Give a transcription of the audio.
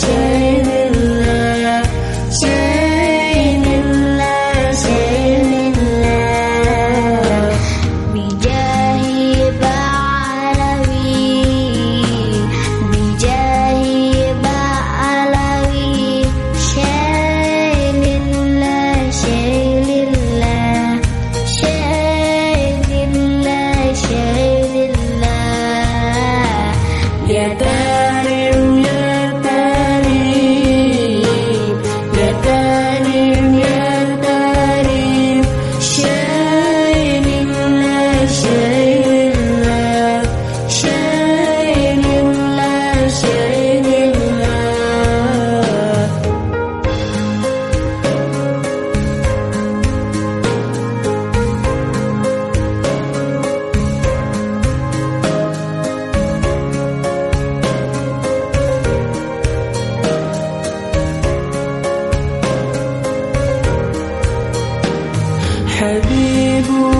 谢。baby 不